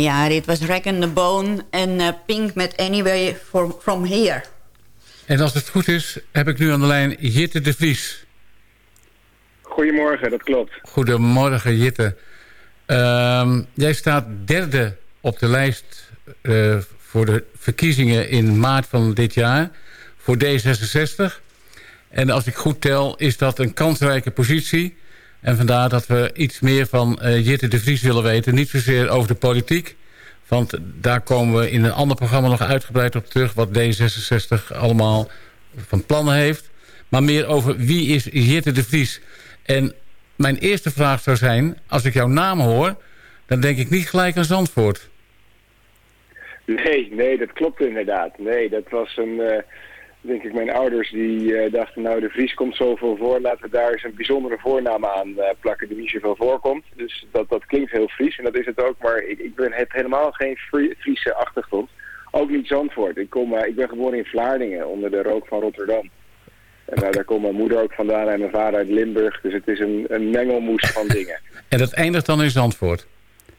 Ja, dit was Rack and the Bone en eh, Pink met Anyway from, from Here. En als het goed is, heb ik nu aan de lijn Jitte de Vries. Goedemorgen, dat klopt. Goedemorgen Jitte. Ehm, jij staat derde op de lijst eh, voor de verkiezingen in maart van dit jaar voor D66. En als ik goed tel, is dat een kansrijke positie. En vandaar dat we iets meer van eh, Jitte de Vries willen weten. Niet zozeer over de politiek. Want daar komen we in een ander programma nog uitgebreid op terug... wat D66 allemaal van plannen heeft. Maar meer over wie is Jitte de Vries. En mijn eerste vraag zou zijn... als ik jouw naam hoor, dan denk ik niet gelijk aan Zandvoort. Nee, nee, dat klopt inderdaad. Nee, dat was een, eh, denk ik, mijn ouders die eh, dachten, nou de Vries komt zoveel voor, laten we daar eens een bijzondere voornaam aan eh, plakken die niet zoveel voorkomt. Dus dat, dat klinkt heel Fries en dat is het ook, maar ik, ik ben, heb helemaal geen Frie- Friese achtergrond. Ook niet Zandvoort. Ik, kom, eh, ik ben geboren in Vlaardingen, onder de rook van Rotterdam. En daar komt mijn moeder ook vandaan en mijn vader uit Limburg, dus het is een, een mengelmoes van dingen. En dat eindigt dan in Zandvoort.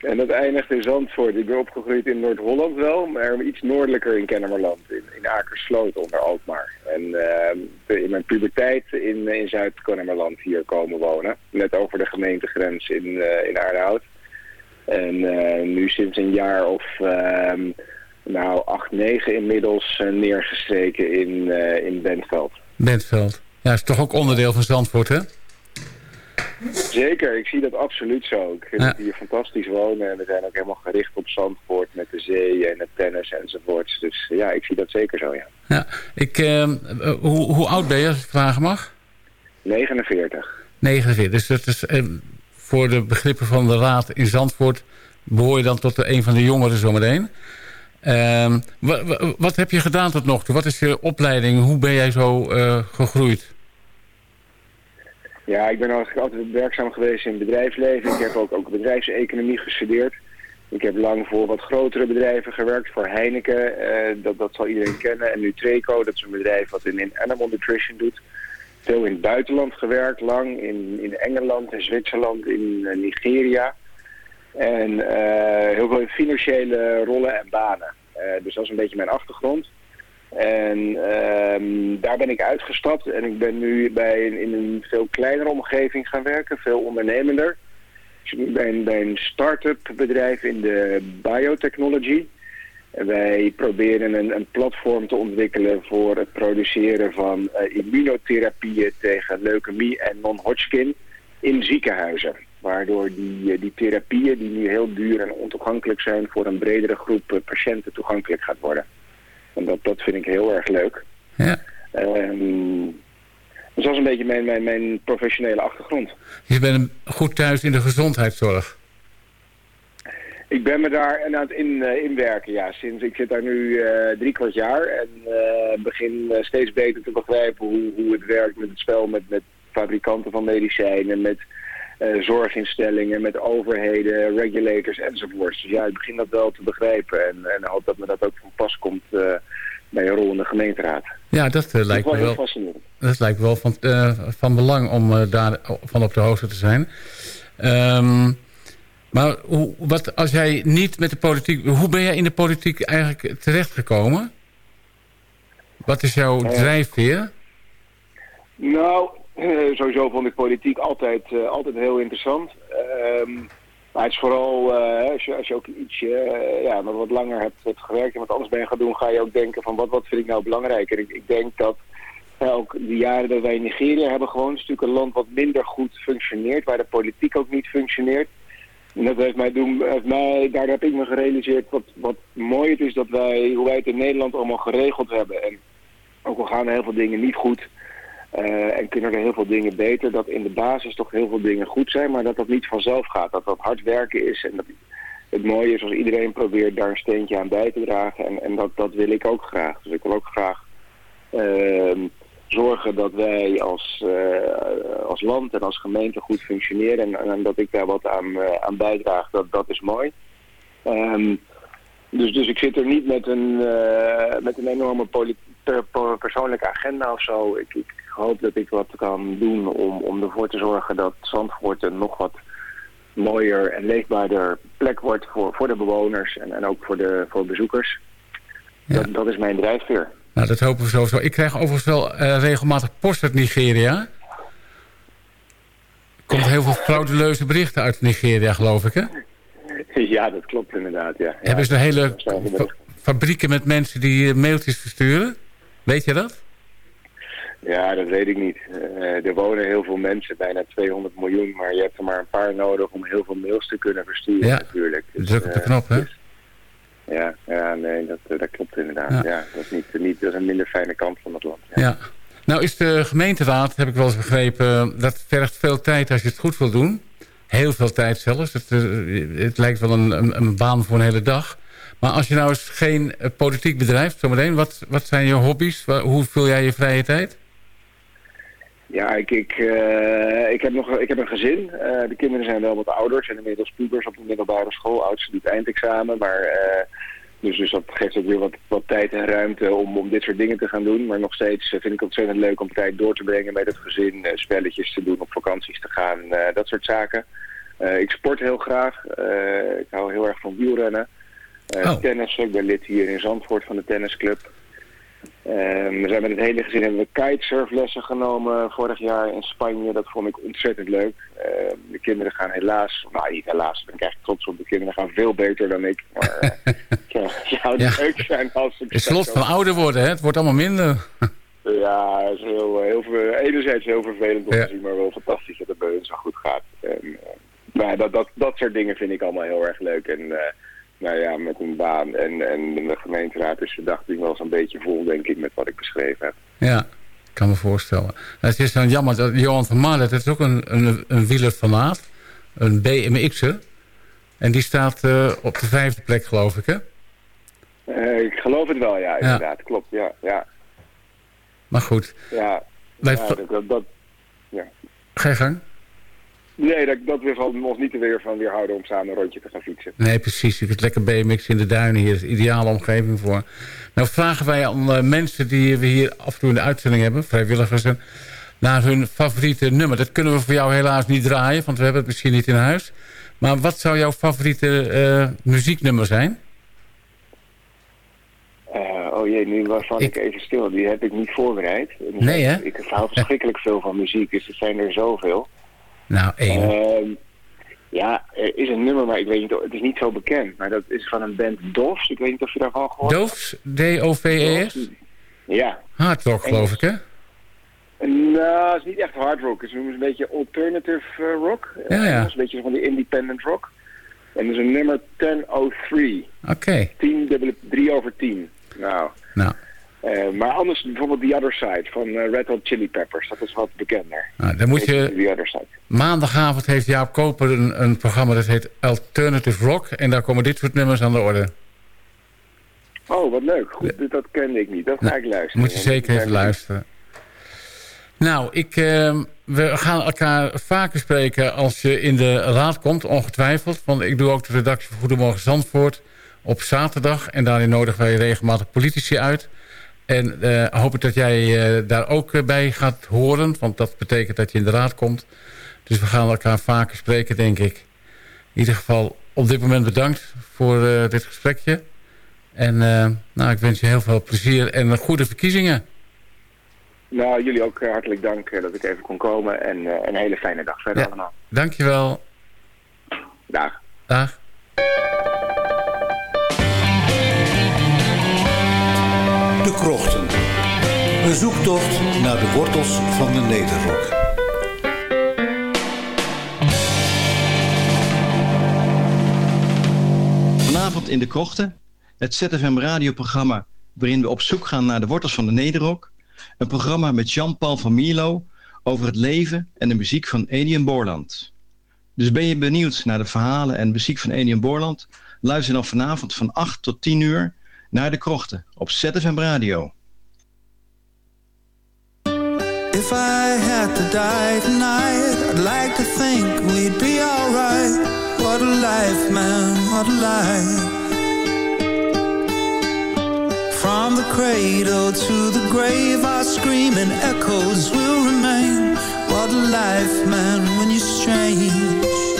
En dat eindigt in Zandvoort. Ik ben opgegroeid in Noord-Holland wel, maar iets noordelijker in Kennemerland. In, in Akersloot onder Alkmaar. En eh, in mijn puberteit in, in Zuid-Kennemerland hier komen wonen. Net over de gemeentegrens in, uh, in Aardehout. En uh, nu sinds een jaar of ehm, nou, acht, negen inmiddels neergestreken in, in Bentveld. Bentveld. Ja, is toch ook onderdeel van Zandvoort, hè? Zeker, ik zie dat absoluut zo. Ik vind Ja. het hier fantastisch wonen en we zijn ook helemaal gericht op Zandvoort met de zee en het tennis enzovoorts. Dus ja, ik zie dat zeker zo, ja. Ja. Ik, eh, eh, hoe, hoe oud ben je, als ik vragen mag? 49. 49. Dus dat is eh, voor de begrippen van de raad in Zandvoort... behoor je dan tot de, een van de jongeren zometeen. Ehm, wa- wa- wat heb je gedaan tot nog toe? Wat is je opleiding? Hoe ben jij zo eh, gegroeid? Ja, ik ben eigenlijk altijd werkzaam geweest in het bedrijfsleven. Ik heb ook, ook bedrijfseconomie gestudeerd. Ik heb lang voor wat grotere bedrijven gewerkt, voor Heineken, eh, dat, dat zal iedereen kennen. En Nutreco, dat is een bedrijf wat in, in animal nutrition doet. Veel in het buitenland gewerkt, lang in, in Engeland, in Zwitserland, in eh, Nigeria. En eh, heel veel in financiële rollen en banen. Dus dat is een beetje mijn achtergrond. En ehm, daar ben ik uitgestapt en ik ben nu bij in een veel kleinere omgeving gaan werken, veel ondernemender. Dus ik ben bij een, bij een start-up bedrijf in de biotechnology. En wij proberen een, een platform te ontwikkelen voor het produceren van eh, immunotherapieën tegen leukemie en non-Hodgkin in ziekenhuizen. Waardoor die, eh, die therapieën die nu heel duur en ontoegankelijk zijn voor een bredere groep eh, patiënten toegankelijk gaat worden. En dat, dat vind ik heel erg leuk. Ja. Dus dat is een beetje mijn, mijn, mijn professionele achtergrond. Je bent goed thuis in de gezondheidszorg. Ik ben me daar aan het in, eh, inwerken, ja. Sinds ik zit daar nu eh, drie kwart jaar en eh, begin steeds beter te begrijpen hoe, hoe het werkt met het spel met, met fabrikanten van medicijnen, met eh, zorginstellingen, met overheden, regulators enzovoorts. Dus ja, ik begin dat wel te begrijpen en, en hoop dat me dat ook van pas komt eh, bij een rol in de gemeenteraad. Ja, dat eh, lijkt wel me wel, fascinerend. dat lijkt me wel van, van belang om daar van op de hoogte te zijn. Ehm, maar hoe, wat, als jij niet met de politiek... Hoe ben jij in de politiek eigenlijk terechtgekomen? Wat is jouw drijfveer? Nou, eh, sowieso vond ik politiek altijd, eh, altijd heel interessant. Ehm, maar het is vooral, eh, als, je, als je ook iets ja, wat, langer hebt, gewerkt en wat anders ben gaan doen, ga je ook denken van wat, wat vind ik nou belangrijk. En ik, ik denk dat ook de jaren dat wij in Nigeria hebben gewoon, is natuurlijk een land wat minder goed functioneert, waar de politiek ook niet functioneert. En dat heeft mij doen, heeft mij, daar heb ik me gerealiseerd wat, wat mooi het is dat wij, hoe wij het in Nederland allemaal geregeld hebben. En ook al gaan heel veel dingen niet goed, eh, en kunnen er heel veel dingen beter, dat in de basis toch heel veel dingen goed zijn, maar dat dat niet vanzelf gaat. Dat dat hard werken is en dat het mooie is als iedereen probeert daar een steentje aan bij te dragen. En, en dat, dat wil ik ook graag. Dus ik wil ook graag ehm, zorgen dat wij als, eh, als land en als gemeente goed functioneren en, en dat ik daar wat aan, eh, aan bijdraag, dat, dat is mooi. Ehm, dus, dus ik zit er niet met een, met een enorme poli- per- per- persoonlijke agenda of zo. Ik, ik hoop dat ik wat kan doen om, om ervoor te zorgen dat Zandvoort een nog wat mooier en leefbaarder plek wordt voor, voor de bewoners en, en ook voor de voor bezoekers. Dat, dat is mijn drijfveer. Nou, dat hopen we sowieso. Ik krijg overigens wel eh, regelmatig post uit Nigeria. Er komt heel veel frauduleuze berichten uit Nigeria, geloof ik, hè? Ja, dat klopt inderdaad, ja. ja. Hebben ze hele we fa- fabrieken met mensen die eh, mailtjes versturen? Weet je dat? Ja, dat weet ik niet. Eh, er wonen heel veel mensen, bijna 200 miljoen, maar je hebt er maar een paar nodig om heel veel mails te kunnen versturen Ja, natuurlijk. Dus, druk op de eh, knop, hè? Ja, ja nee, dat, eh, dat klopt inderdaad. Ja. Ja. dat, is niet, niet, dat is een minder fijne kant van het land. Ja. Ja. Nou is de gemeenteraad, heb ik wel eens begrepen... dat vergt veel tijd als je het goed wil doen. Heel veel tijd zelfs. Het, eh, het lijkt wel een, een, een baan voor een hele dag. Maar als je nou eens geen eh, politiek bedrijft, zometeen... Wat, wat zijn je hobby's? Hoe vul jij je vrije tijd? Ja, ik, ik, eh, ik, heb nog, ik heb een gezin. Eh, de kinderen zijn wel wat ouder, zijn inmiddels pubers op de middelbare school. Oudste doet eindexamen, maar... dus, dus dat geeft ook weer wat, wat tijd en ruimte om, om dit soort dingen te gaan doen. Maar nog steeds vind ik het ontzettend leuk om tijd door te brengen met het gezin. spelletjes te doen, op vakanties te gaan, dat soort zaken. Ik sport heel graag. Ik hou heel erg van wielrennen. Eh Oh. Tennissen. Ik ben lid hier in Zandvoort van de tennisclub. Ehm, we zijn met het hele gezin hebben we kitesurflessen genomen vorig jaar in Spanje. Dat vond ik ontzettend leuk. Ehm, de kinderen gaan helaas, nou niet helaas, ben ik echt trots op. De kinderen gaan veel beter dan ik. Maar eh, ja, zou Ja. leuk zijn als ik... Het slot van ouder worden, hè? Het wordt allemaal minder. Ja, het is heel, heel, ver- enerzijds heel vervelend om Ja. te zien, maar wel fantastisch dat het bij hun zo goed gaat. En, eh, nou, ja, dat, dat, dat soort dingen vind ik allemaal heel erg leuk. En eh, nou ja, met een baan en, en de gemeenteraad is de dagding wel zo'n beetje vol, denk ik, met wat ik beschreven heb. Ja, ik kan me voorstellen. Nou, Het is dan jammer dat Johan van Marlet, dat is ook een, een, een wielerfanaat. Een BMX'er. En die staat eh, op de vijfde plek, geloof ik, hè? Eh, ik geloof het wel, ja, inderdaad. Klopt, ja. ja, Maar goed, ja. Ja, dat, dat, dat- ja. ga je gang. Nee, dat, dat zal ons niet er weer van weerhouden om samen een rondje te gaan fietsen. Nee, precies. Je kunt lekker BMX in de duinen hier. is de ideale omgeving voor. Nou vragen wij aan eh, mensen die we hier af en toe in de uitzending hebben, vrijwilligers, naar hun favoriete nummer. Dat kunnen we voor jou helaas niet draaien, want we hebben het misschien niet in huis. Maar wat zou jouw favoriete eh, muzieknummer zijn? Eh, oh jee, nu waarvan ik... even stil. Die heb ik niet voorbereid. Nee, hè? Ik, ik hou verschrikkelijk veel van muziek, dus er zijn er zoveel. Nou, één. Ehm, ja, er is een nummer, maar ik weet niet, het is niet zo bekend. Maar dat is van een band Doves. Ik weet niet of je daarvan gehoord hebt. D-O-V-E-S? Ja. Hard rock, geloof ik, hè? Nou, het is niet echt hard rock. Het is een beetje alternative eh, rock. Ja, ja. Het is een beetje van die independent rock. En dat is een nummer 1003. Oké. 10 dubbele 3 over 10. Nou. Nou, Eh, maar anders bijvoorbeeld The Other Side van eh, Red Hot Chili Peppers. Dat is wat bekender. nou, dan moet je... The Other Side. Maandagavond heeft Jaap Koper een, een programma dat heet Alternative Rock. En daar komen dit soort nummers aan de orde. Oh, wat leuk. Goed, dat kende ik niet. Dat ga ik luisteren. Moet je zeker even luisteren. Nou, ik, eh, we gaan elkaar vaker spreken als je in de raad komt, ongetwijfeld. Want ik doe ook de redactie van Goedemorgen Zandvoort op zaterdag. En daarin nodigen wij regelmatig politici uit. En eh, hoop ik dat jij eh, daar ook eh, bij gaat horen. Want dat betekent dat je in de raad komt. Dus we gaan elkaar vaker spreken, denk ik. In ieder geval op dit moment bedankt voor dit gesprekje. En nou, ik wens je heel veel plezier en goede verkiezingen. Nou, jullie ook hartelijk dank dat ik even kon komen. En een hele fijne dag verder Ja. allemaal. Dankjewel. Dag. Dag. De Krochten. Een zoektocht naar de wortels van de Nederrok. Vanavond in de Krochten, het ZFM radioprogramma waarin we op zoek gaan naar de wortels van de Nederrock. Een programma met Jean-Paul van Mierlo over het leven en de muziek van Adrian Borland. Dus ben je benieuwd naar de verhalen en muziek van Adrian Borland? Luister dan vanavond van 8 tot 10 uur naar de Krochten op ZFM Radio. If I had to die tonight, I'd like to think we'd be alright. What a life, man, what a life. From the cradle to the grave, our screaming echoes will remain. What a life, man, when you're strange.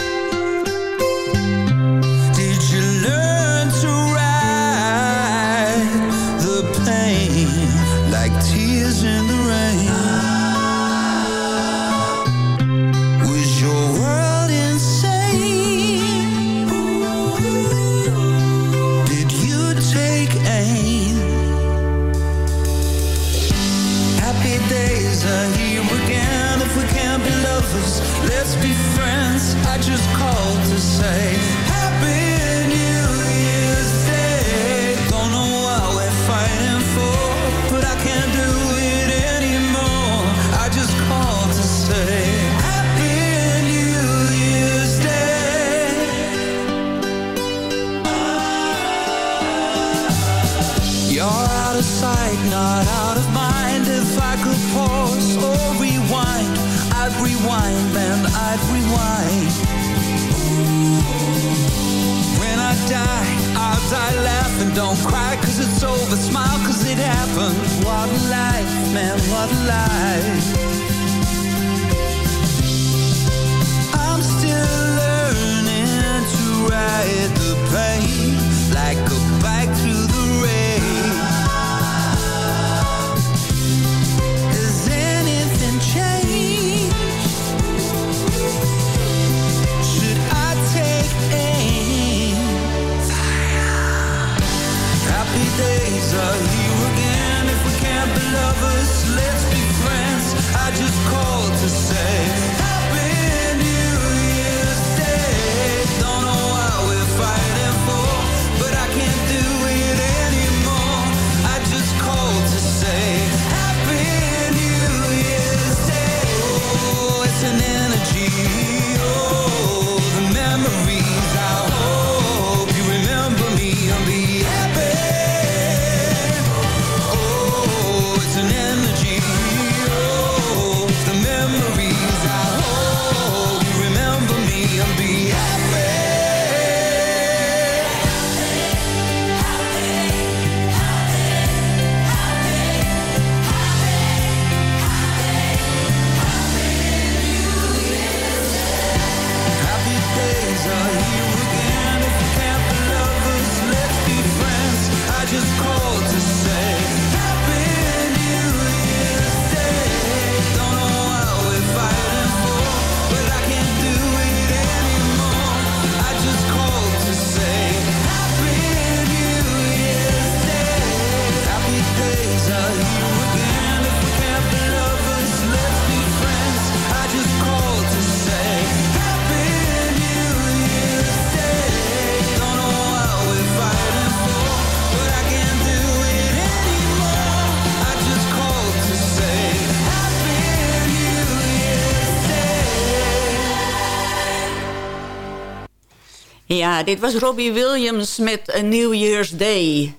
Ja, dit was Robbie Williams met A New Year's Day.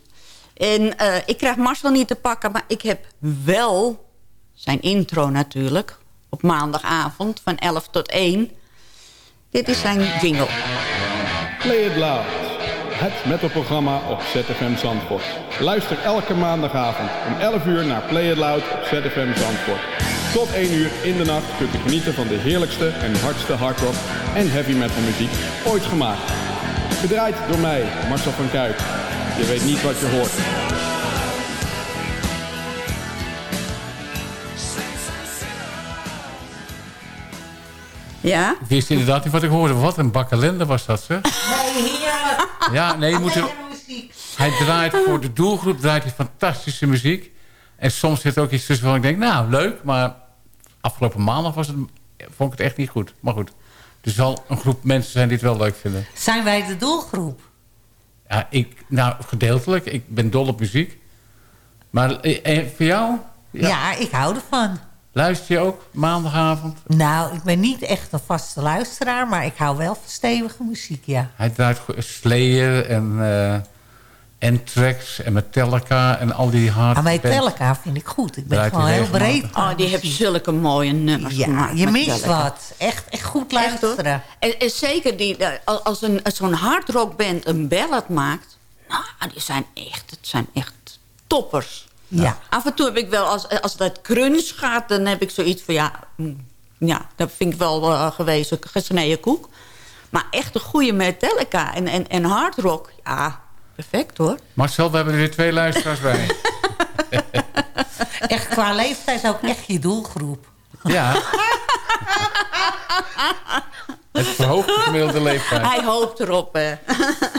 En eh, ik krijg Marcel niet te pakken, maar ik heb wel zijn intro natuurlijk. Op maandagavond van 11 tot 1. Dit is zijn jingle. Play It Loud. Het metalprogramma op ZFM Zandvoort. Luister elke maandagavond om 11 uur naar Play It Loud op ZFM Zandvoort. Tot 1 uur in de nacht kunt u genieten van de heerlijkste en hardste hardrock en heavy metal muziek ooit gemaakt. Gedraaid door mij, Marcel van Kuijk. Je weet niet wat je hoort. Ja? Ik wist inderdaad niet wat ik hoorde. Wat een bakkelende was dat, zeg. Nee, heerlijk. Ja, nee, je moet er-. Hij draait voor de doelgroep draait hij fantastische muziek. En soms zit er ook iets tussen waarvan ik denk, nou, leuk. Maar afgelopen maandag was het, vond ik het echt niet goed. Maar goed, er zal een groep mensen zijn die het wel leuk vinden. Zijn wij de doelgroep? Ja, ik, nou, gedeeltelijk. Ik ben dol op muziek. Maar eh, eh, voor jou? Ja. ik hou ervan. Luister je ook maandagavond? Nou, ik ben niet echt een vaste luisteraar... maar ik hou wel van stevige muziek, ja. Hij draait Slayer en eh Anthrax en Metallica en al die hard Maar bands. Metallica vind ik goed. Ik ben Draait gewoon heel breed. Oh, die heeft zulke mooie nummers Ja, gemaakt. je mist Metallica. wat. Echt, echt goed Echt, luisteren. En, en zeker die, eh, als- als een- zo'n hardrockband een ballad maakt... Nou, die zijn echt, het zijn echt toppers. Ja. Af en toe heb ik wel, als, als dat crunch gaat... dan heb ik zoiets van, ja... mm, Ja, dat vind ik wel eh, gewezen, gesneden koek. Maar echt een goede Metallica en, en, en hardrock... Ja, perfect hoor. Marcel, we hebben er weer twee luisteraars bij. Echt qua leeftijd ook echt je doelgroep. ja. Het verhoogt de gemiddelde leeftijd. Hij hoopt erop. hè.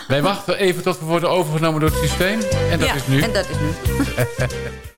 Wij wachten even tot we worden overgenomen door het systeem. En dat Ja, is nu. En dat is nu.